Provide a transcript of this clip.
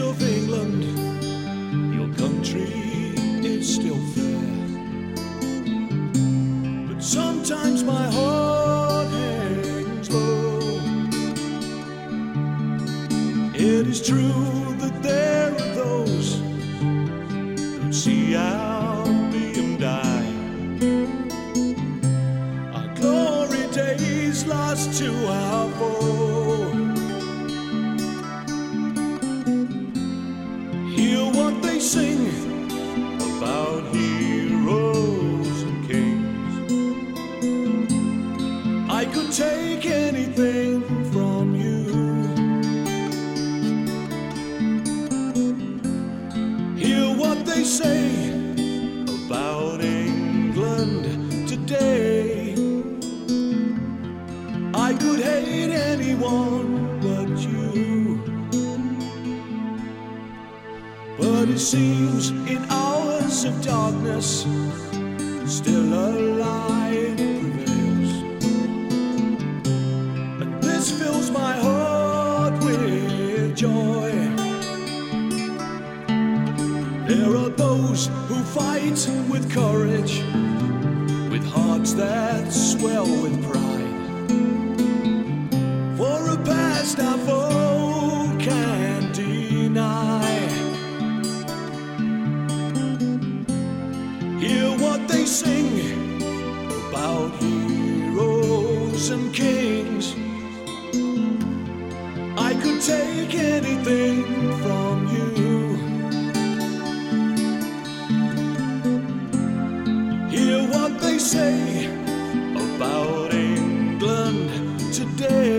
of England, your country is still fair. But sometimes my heart hangs low. It is true. Sing about heroes and kings. I could take anything from you. Hear what they say about England today. I could hate anyone seems in hours of darkness, still a light prevails. And this fills my heart with joy. There are those who fight with courage, with hearts that swell with pride. what they sing about heroes and kings. I could take anything from you. Hear what they say about England today.